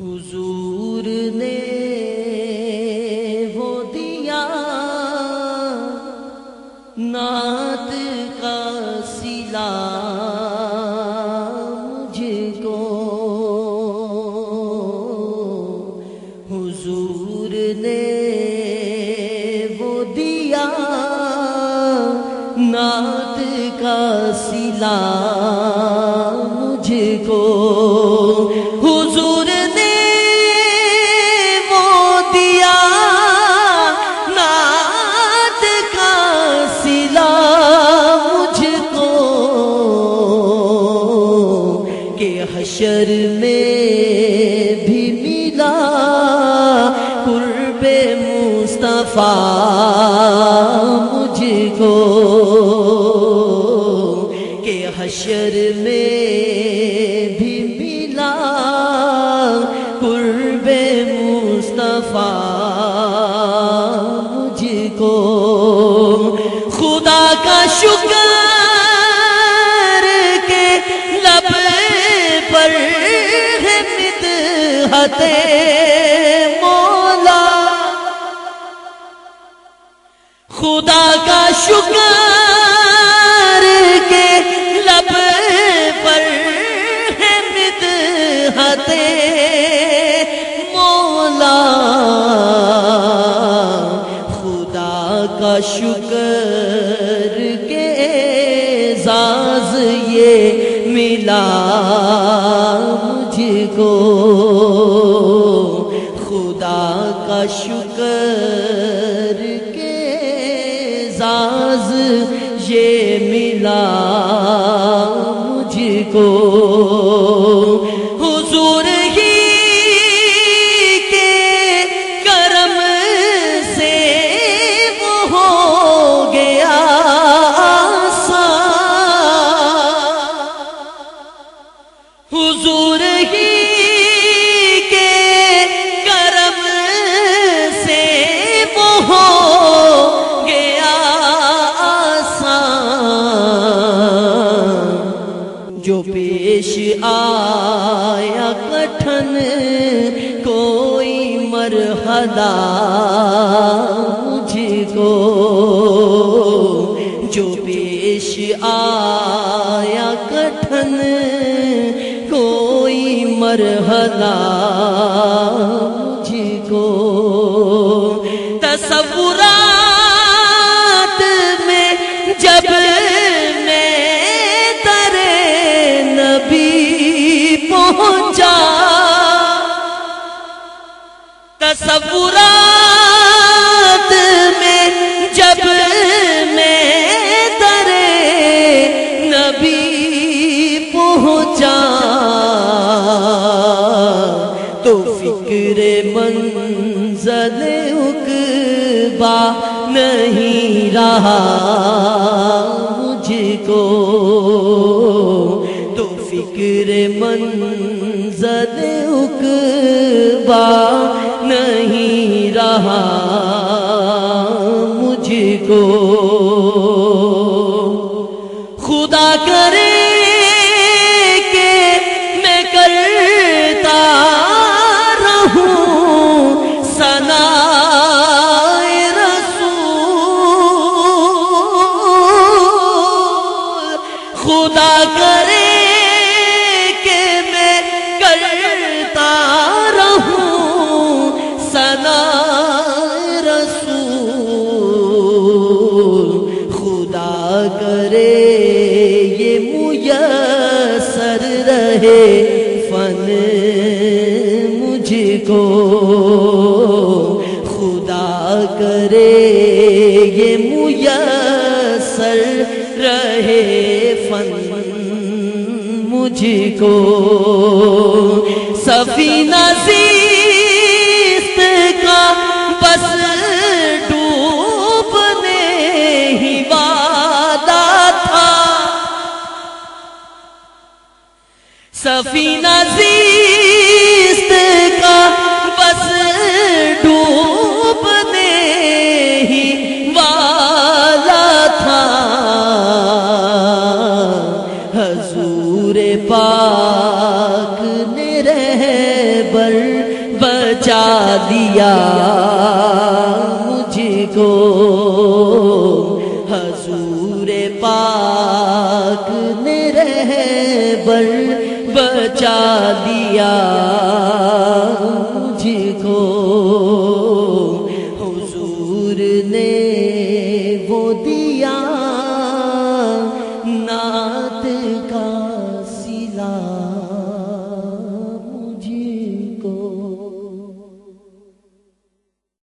حضور نے وہ دیا نعت کا سلا مجھ کو۔ حضور نے وہ دیا نعت کا سلا کہ حشر میں بھی ملا قرب مصطفیٰ مجھ کو کہ حشر میں بھی ملا قرب مصطفیٰ مجھ کو خدا کا شکر مدحت مولا۔ خدا کا شکر کے لب پر ہے مدحت مولا۔ خدا کا شکر کے اعزاز یہ ملا مجھ کو۔ شکر کے اعزاز یہ ملا جو پیش آیا کٹھن کوئی مرحلہ مجھ کو جو پیش آیا کٹھن کوئی مرحلہ مجھ کو تصورات فکر منزل اقبا نہیں رہا مجھ کو، تو فکر منزل اقبا نہیں رہا مجھ کو۔ خدا کرے کرے کہ میں کرتا رہوں سنا رسول۔ خدا کرے یہ میسر رہے فن مجھ کو۔ خدا کرے یہ میسر رہے فن مجھ کو سفینہ زیست کا بس ڈوبنے ہی وعدہ تھا۔ سفینہ زیست دیا مجھ کو۔ حضور پاک نے رہ بل بچا دیا مجھ کو۔